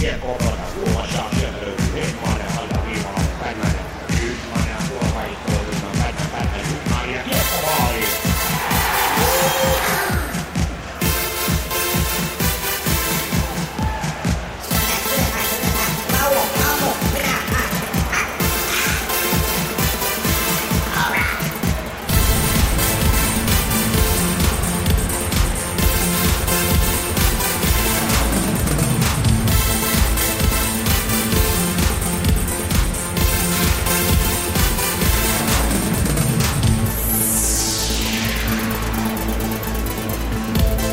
Yeah, go on.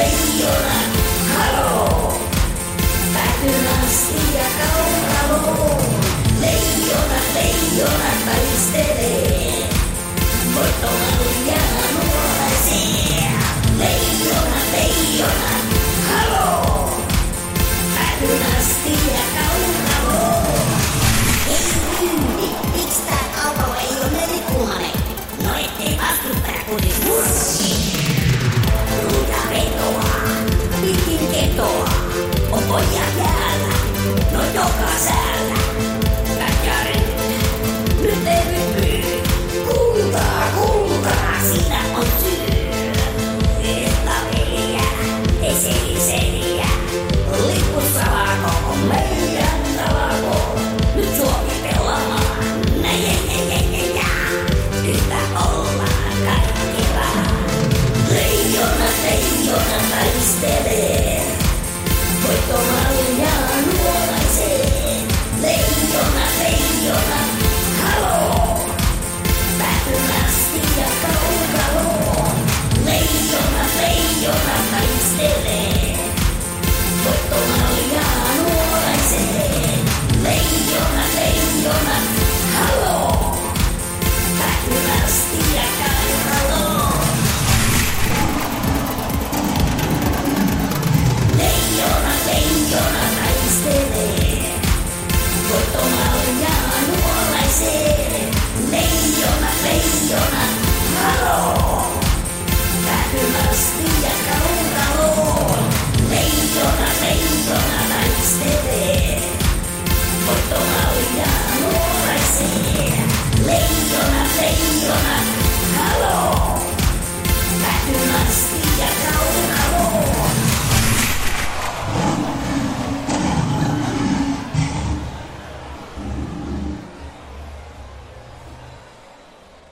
Halo, tak jelas tidak kau kalau mondják el, hogy akarsz el